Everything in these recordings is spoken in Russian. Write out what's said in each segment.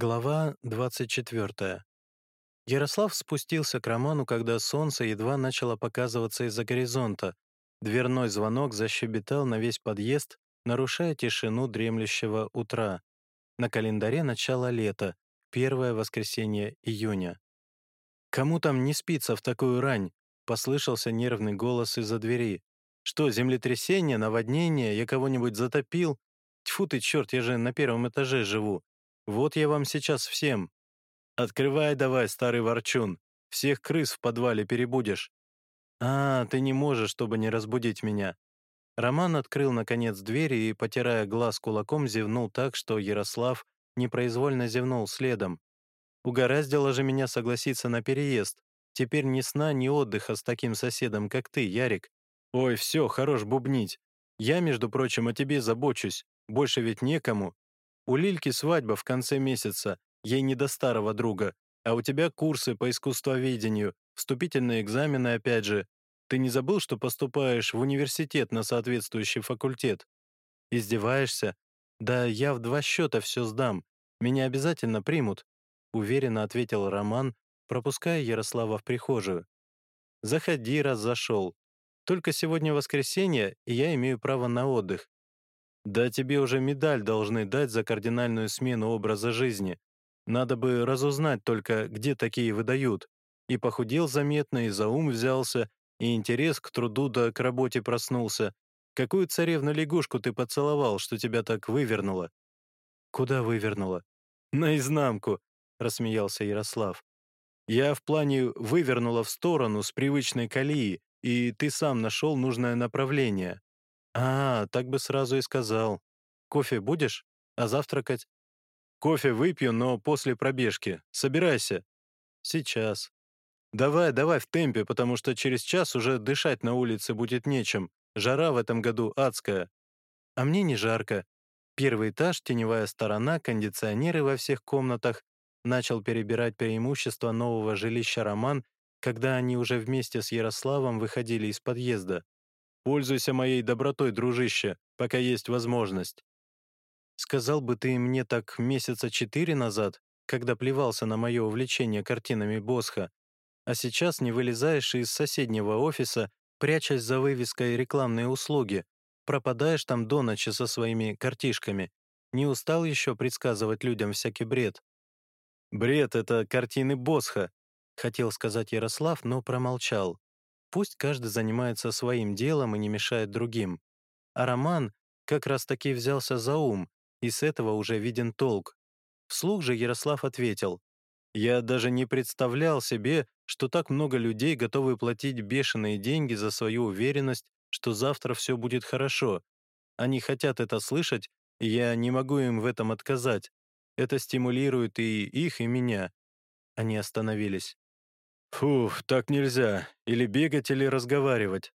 Глава 24. Ярослав спустился к Роману, когда солнце едва начало показываться из-за горизонта. Дверной звонок защебетал на весь подъезд, нарушая тишину дремлющего утра. На календаре начало лета, первое воскресенье июня. «Кому там не спится в такую рань?» — послышался нервный голос из-за двери. «Что, землетрясение, наводнение, я кого-нибудь затопил? Тьфу ты, черт, я же на первом этаже живу. Вот я вам сейчас всем. Открывай давай, старый ворчун. Всех крыс в подвале перебудешь. А, ты не можешь, чтобы не разбудить меня. Роман открыл, наконец, дверь и, потирая глаз кулаком, зевнул так, что Ярослав непроизвольно зевнул следом. Угораздило же меня согласиться на переезд. Теперь ни сна, ни отдыха с таким соседом, как ты, Ярик. Ой, все, хорош бубнить. Я, между прочим, о тебе забочусь. Больше ведь некому. У Лильки свадьба в конце месяца, ей не до старого друга, а у тебя курсы по искусствоведению, вступительные экзамены опять же. Ты не забыл, что поступаешь в университет на соответствующий факультет? Издеваешься? Да я в два счета все сдам. Меня обязательно примут, уверенно ответил Роман, пропуская Ярослава в прихожую. Заходи, раз зашел. Только сегодня воскресенье, и я имею право на отдых. Да тебе уже медаль должны дать за кардинальную смену образа жизни. Надо бы разузнать только, где такие выдают. И похудел заметно, и за ум взялся, и интерес к труду да к работе проснулся. Какую царевну-лягушку ты поцеловал, что тебя так вывернуло?» «Куда вывернуло?» «Наизнанку», — рассмеялся Ярослав. «Я в плане вывернула в сторону с привычной колеи, и ты сам нашел нужное направление. «А, так бы сразу и сказал. Кофе будешь? А завтракать?» «Кофе выпью, но после пробежки. Собирайся». «Сейчас». «Давай, давай в темпе, потому что через час уже дышать на улице будет нечем. Жара в этом году адская». «А мне не жарко. Первый этаж, теневая сторона, кондиционеры во всех комнатах». Начал перебирать преимущества нового жилища Роман, когда они уже вместе с Ярославом выходили из подъезда. Пользуйся моей добротой, дружище, пока есть возможность. Сказал бы ты мне так месяца четыре назад, когда плевался на мое увлечение картинами Босха, а сейчас не вылезаешь из соседнего офиса, прячась за вывеской рекламные услуги, пропадаешь там до ночи со своими картишками. Не устал еще предсказывать людям всякий бред? «Бред — это картины Босха», — хотел сказать Ярослав, но промолчал. Пусть каждый занимается своим делом и не мешает другим. А Роман как раз-таки взялся за ум, и с этого уже виден толк. Вслух же Ярослав ответил, «Я даже не представлял себе, что так много людей готовы платить бешеные деньги за свою уверенность, что завтра все будет хорошо. Они хотят это слышать, и я не могу им в этом отказать. Это стимулирует и их, и меня». Они остановились. «Фух, так нельзя. Или бегать, или разговаривать».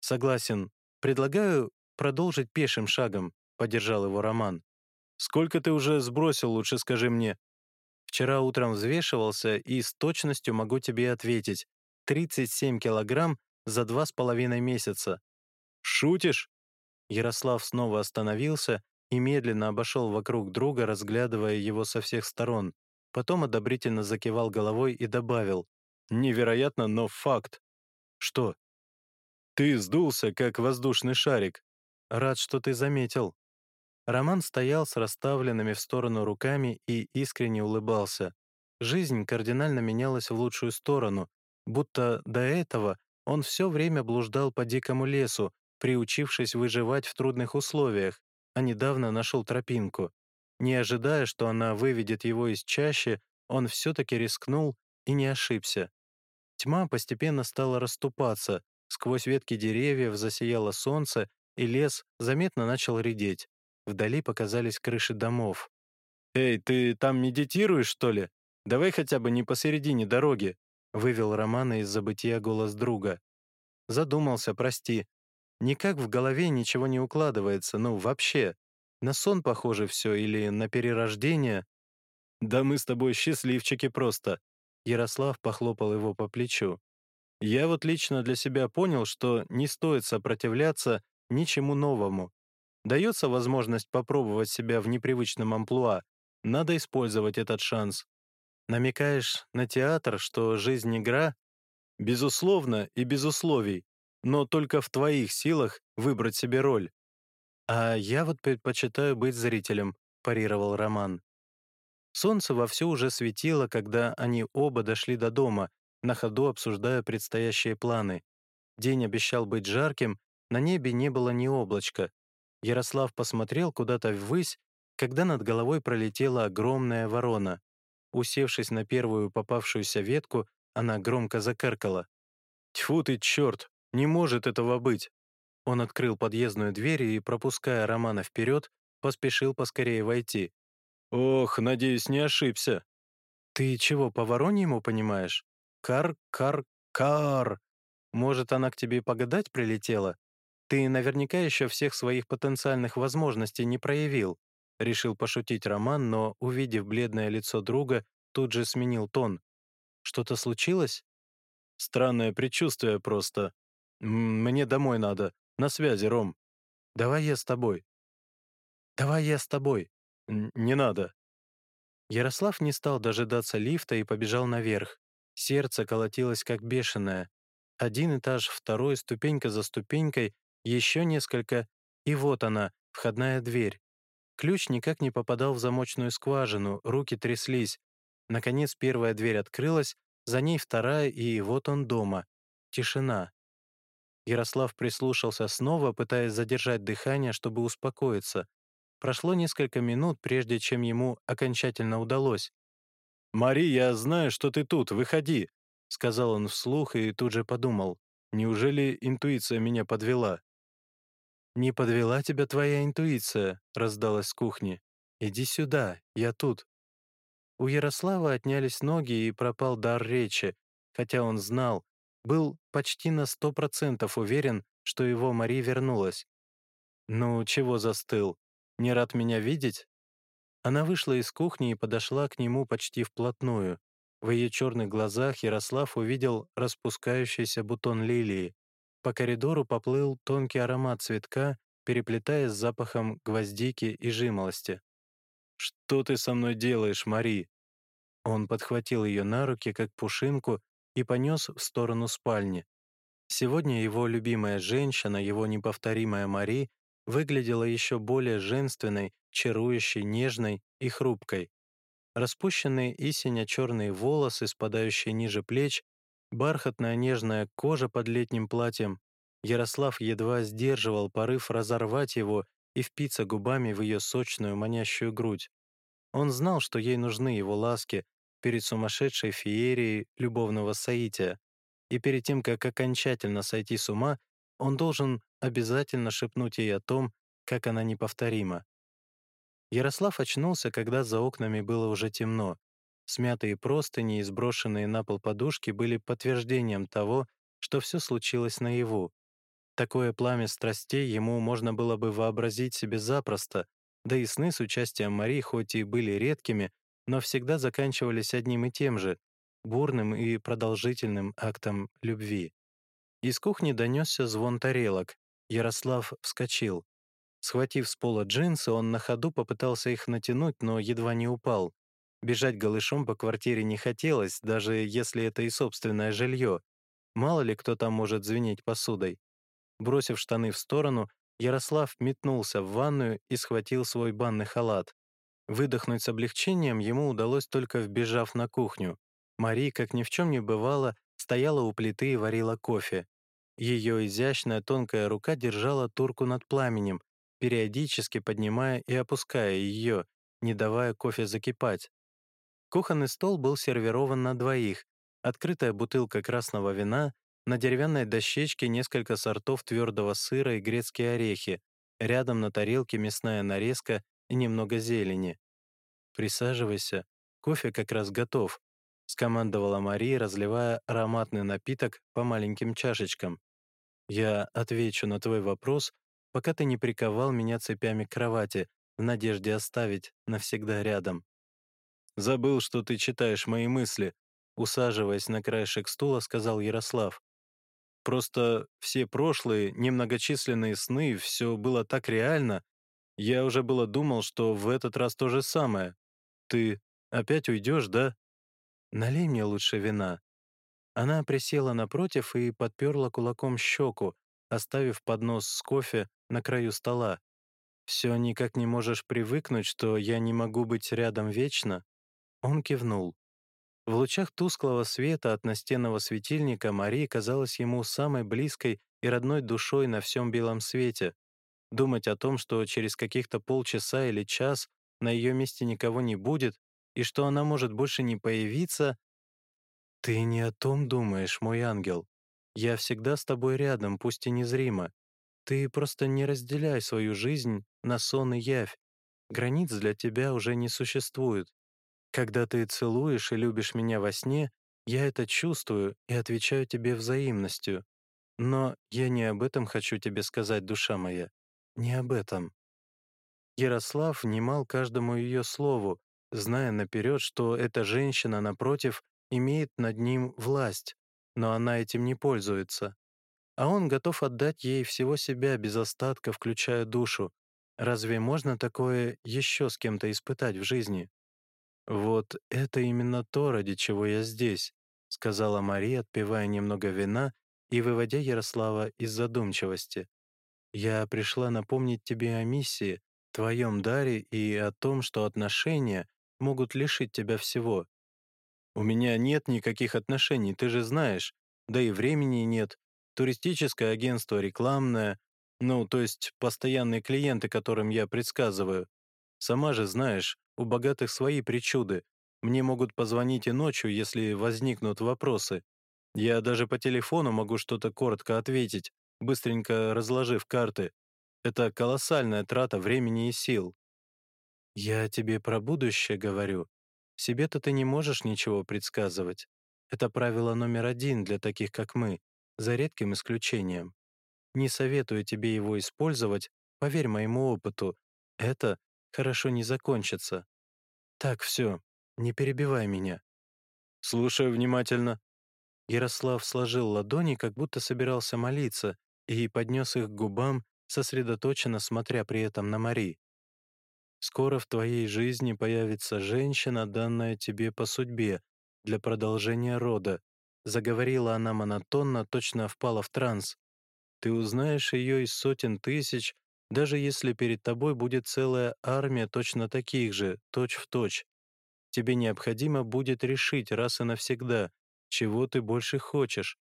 «Согласен. Предлагаю продолжить пешим шагом», — поддержал его Роман. «Сколько ты уже сбросил, лучше скажи мне». «Вчера утром взвешивался, и с точностью могу тебе ответить. 37 килограмм за два с половиной месяца». «Шутишь?» Ярослав снова остановился и медленно обошел вокруг друга, разглядывая его со всех сторон. Потом одобрительно закивал головой и добавил. Невероятно, но факт. Что? Ты сдулся, как воздушный шарик. Рад, что ты заметил. Роман стоял с расставленными в сторону руками и искренне улыбался. Жизнь кардинально менялась в лучшую сторону, будто до этого он все время блуждал по дикому лесу, приучившись выживать в трудных условиях, а недавно нашел тропинку. Не ожидая, что она выведет его из чащи, он все-таки рискнул и не ошибся. Тьма постепенно стала расступаться, сквозь ветки деревьев засияло солнце, и лес заметно начал редеть. Вдали показались крыши домов. «Эй, ты там медитируешь, что ли? Давай хотя бы не посередине дороги», вывел Романа из забытия голос друга. Задумался, прости. Никак в голове ничего не укладывается, ну вообще. На сон похоже все или на перерождение. Да мы с тобой счастливчики просто. Ярослав похлопал его по плечу. «Я вот лично для себя понял, что не стоит сопротивляться ничему новому. Дается возможность попробовать себя в непривычном амплуа, Надо использовать этот шанс. Намекаешь на театр, что жизнь — игра? Безусловно и без условий, но только в твоих силах выбрать себе роль. А я вот предпочитаю быть зрителем, парировал Роман. Солнце вовсю уже светило, когда они оба дошли до дома, на ходу обсуждая предстоящие планы. День обещал быть жарким, на небе не было ни облачка. Ярослав посмотрел куда-то ввысь, когда над головой пролетела огромная ворона. Усевшись на первую попавшуюся ветку, она громко закаркала. «Тьфу ты, черт! Не может этого быть!» Он открыл подъездную дверь и, пропуская Романа вперед, поспешил поскорее войти. «Ох, надеюсь, не ошибся». «Ты чего, по вороньему понимаешь? Кар-кар-кар! Может, она к тебе погадать прилетела? Ты наверняка еще всех своих потенциальных возможностей не проявил». Решил пошутить Роман, но, увидев бледное лицо друга, тут же сменил тон. «Что-то случилось?» «Странное предчувствие просто. Мне домой надо. На связи, Ром. Давай я с тобой». «Давай я с тобой». «Не надо». Ярослав не стал дожидаться лифта и побежал наверх. Сердце колотилось как бешеное. Один этаж, второй, ступенька за ступенькой, еще несколько, и вот она, входная дверь. Ключ никак не попадал в замочную скважину, руки тряслись. Наконец первая дверь открылась, за ней вторая, и вот он дома. Тишина. Ярослав прислушался снова, пытаясь задержать дыхание, чтобы успокоиться. Прошло несколько минут, прежде чем ему окончательно удалось. «Мари, я знаю, что ты тут, выходи!» — сказал он вслух и тут же подумал. «Неужели интуиция меня подвела?» «Не подвела тебя твоя интуиция», — раздалась с кухни. «Иди сюда, я тут». У Ярослава отнялись ноги и пропал дар речи, хотя он знал, был почти на сто процентов уверен, что его Мари вернулась. «Ну, чего застыл? Не рад меня видеть?» Она вышла из кухни и подошла к нему почти вплотную. В ее черных глазах Ярослав увидел распускающийся бутон лилии. По коридору поплыл тонкий аромат цветка, переплетаясь с запахом гвоздики и жимолости. «Что ты со мной делаешь, Мари?» Он подхватил ее на руки, как пушинку, и понес в сторону спальни. Сегодня его любимая женщина, его неповторимая Мари, выглядела еще более женственной, чарующей, нежной и хрупкой. Распущенные и сине-черные волосы, спадающие ниже плеч, бархатная нежная кожа под летним платьем. Ярослав едва сдерживал порыв разорвать его и впиться губами в ее сочную манящую грудь. Он знал, что ей нужны его ласки перед сумасшедшей феерией любовного соития, и перед тем, как окончательно сойти с ума, он должен обязательно шепнуть ей о том, как она неповторима. Ярослав очнулся, когда за окнами было уже темно. Смятые простыни и сброшенные на пол подушки были подтверждением того, что все случилось наяву. Такое пламя страстей ему можно было бы вообразить себе запросто, да и сны с участием Мари хоть и были редкими, но всегда заканчивались одним и тем же — бурным и продолжительным актом любви. Из кухни донесся звон тарелок. Ярослав вскочил. Схватив с пола джинсы, он на ходу попытался их натянуть, но едва не упал. Бежать голышом по квартире не хотелось, даже если это и собственное жилье. Мало ли кто там может звенеть посудой. Бросив штаны в сторону, Ярослав метнулся в ванную и схватил свой банный халат. Выдохнуть с облегчением ему удалось только вбежав на кухню. Мари, как ни в чем не бывало, стояла у плиты и варила кофе. Ее изящная тонкая рука держала турку над пламенем, периодически поднимая и опуская ее, не давая кофе закипать. Кухонный стол был сервирован на двоих, открытая бутылка красного вина, на деревянной дощечке несколько сортов твердого сыра и грецкие орехи, рядом на тарелке мясная нарезка и немного зелени. «Присаживайся, кофе как раз готов», — скомандовала Мария, разливая ароматный напиток по маленьким чашечкам. «Я отвечу на твой вопрос пока ты не приковал меня цепями к кровати в надежде оставить навсегда рядом. «Забыл, что ты читаешь мои мысли», усаживаясь на краешек стула, сказал Ярослав. «Просто все прошлые, немногочисленные сны, все было так реально. Я уже было думал, что в этот раз то же самое. ты опять уйдешь, да? Налей мне лучше вина». Она присела напротив и подперла кулаком щеку, оставив поднос с кофе на краю стола. «Все никак не можешь привыкнуть, что я не могу быть рядом вечно?» Он кивнул. В лучах тусклого света от настенного светильника Мария казалась ему самой близкой и родной душой на всем белом свете. Думать о том, что через каких-то полчаса или час на ее месте никого не будет, и что она может больше не появиться... «Ты не о том думаешь, мой ангел. Я всегда с тобой рядом, пусть и незримо. Ты просто не разделяй свою жизнь на сон и явь. Границ для тебя уже не существует. Когда ты целуешь и любишь меня во сне, я это чувствую и отвечаю тебе взаимностью. Но я не об этом хочу тебе сказать, душа моя. Не об этом. Ярослав внимал каждому ее слову, зная наперед, что эта женщина, напротив, имеет над ним власть, но она этим не пользуется. А он готов отдать ей всего себя без остатка, включая душу. Разве можно такое еще с кем-то испытать в жизни? «Вот это именно то, ради чего я здесь», — сказала Мария, отпивая немного вина и выводя Ярослава из задумчивости. «Я пришла напомнить тебе о миссии, твоем даре и о том, что отношения могут лишить тебя всего. У меня нет никаких отношений, ты же знаешь, да и времени нет. Туристическое агентство рекламное, ну, то есть постоянные клиенты, которым я предсказываю. Сама же знаешь, у богатых свои причуды. Мне могут позвонить и ночью, если возникнут вопросы. Я даже по телефону могу что-то коротко ответить, быстренько разложив карты. Это колоссальная трата времени и сил. Я тебе про будущее говорю. Себе-то ты не можешь ничего предсказывать. Это правило номер один для таких, как мы, за редким исключением. Не советую тебе его использовать, поверь моему опыту. Это хорошо не закончится. Так, все, не перебивай меня. Слушаю внимательно. Ярослав сложил ладони, как будто собирался молиться, и поднес их к губам, сосредоточенно смотря при этом на Мари. «Скоро в твоей жизни появится женщина, данная тебе по судьбе, для продолжения рода», заговорила она монотонно, точно впала в транс. «Ты узнаешь ее из сотен тысяч, даже если перед тобой будет целая армия точно таких же, точь-в-точь. Тебе необходимо будет решить раз и навсегда, чего ты больше хочешь.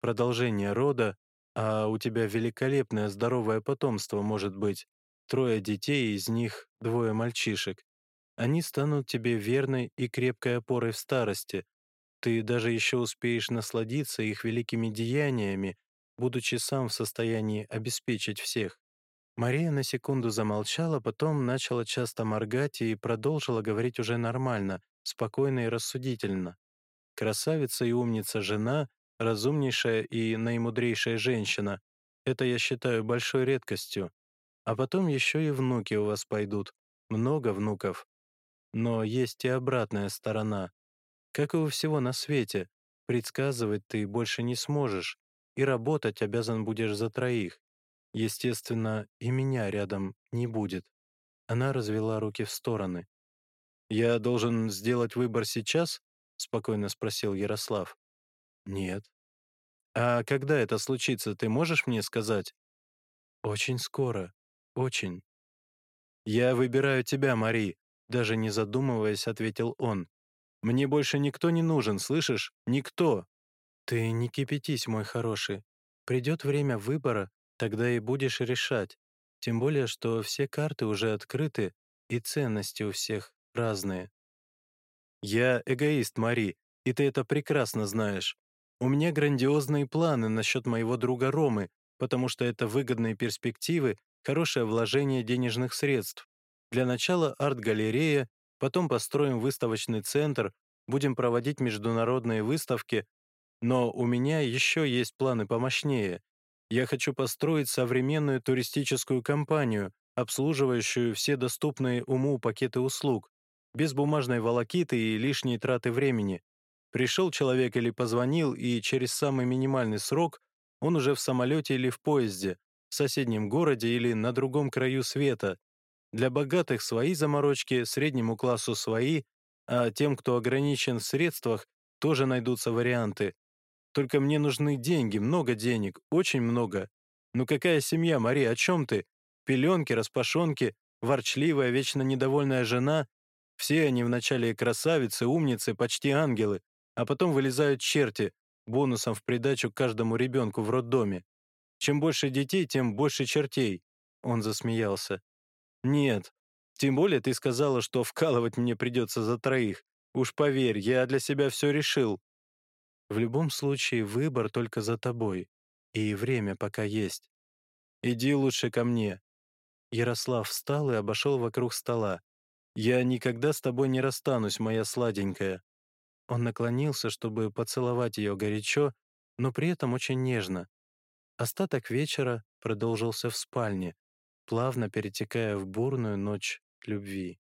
Продолжение рода, а у тебя великолепное здоровое потомство может быть. Трое детей, из них двое мальчишек. Они станут тебе верной и крепкой опорой в старости. Ты даже еще успеешь насладиться их великими деяниями, будучи сам в состоянии обеспечить всех. Мария на секунду замолчала, потом начала часто моргать и продолжила говорить уже нормально, спокойно и рассудительно. Красавица и умница жена, разумнейшая и наимудрейшая женщина — это, я считаю, большой редкостью. А потом еще и внуки у вас пойдут. Много внуков. Но есть и обратная сторона. Как и у всего на свете, предсказывать ты больше не сможешь, и работать обязан будешь за троих. Естественно, и меня рядом не будет. Она развела руки в стороны. «Я должен сделать выбор сейчас?» — спокойно спросил Ярослав. «Нет». «А когда это случится, ты можешь мне сказать?» «Очень скоро. Очень». «Я выбираю тебя, Мари», — даже не задумываясь, ответил он. «Мне больше никто не нужен, слышишь? Никто!» «Ты не кипятись, мой хороший. Придет время выбора, Тогда и будешь решать. Тем более, что все карты уже открыты, и ценности у всех разные. Я эгоист, Мари, и ты это прекрасно знаешь. У меня грандиозные планы насчет моего друга Ромы, потому что это выгодные перспективы, хорошее вложение денежных средств. Для начала арт-галерея, потом построим выставочный центр, будем проводить международные выставки, но у меня еще есть планы помощнее. Я хочу построить современную туристическую компанию, обслуживающую все доступные уму пакеты услуг, без бумажной волокиты и лишней траты времени. Пришел человек или позвонил, и через самый минимальный срок он уже в самолете или в поезде, в соседнем городе или на другом краю света. Для богатых свои заморочки, среднему классу свои, а тем, кто ограничен в средствах, тоже найдутся варианты. Только мне нужны деньги, много денег, очень много. Ну какая семья, Мари, о чем ты? Пеленки, распашонки, ворчливая, вечно недовольная жена. Все они вначале красавицы, умницы, почти ангелы, а потом вылезают черти, бонусом в придачу каждому ребенку в роддоме. Чем больше детей, тем больше чертей. Он засмеялся. Нет, тем более ты сказала, что вкалывать мне придется за троих. Уж поверь, я для себя все решил. В любом случае, выбор только за тобой. И время пока есть. Иди лучше ко мне. Ярослав встал и обошел вокруг стола. «Я никогда с тобой не расстанусь, моя сладенькая». Он наклонился, чтобы поцеловать ее горячо, но при этом очень нежно. Остаток вечера продолжился в спальне, плавно перетекая в бурную ночь любви.